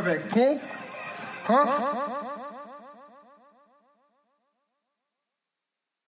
avec.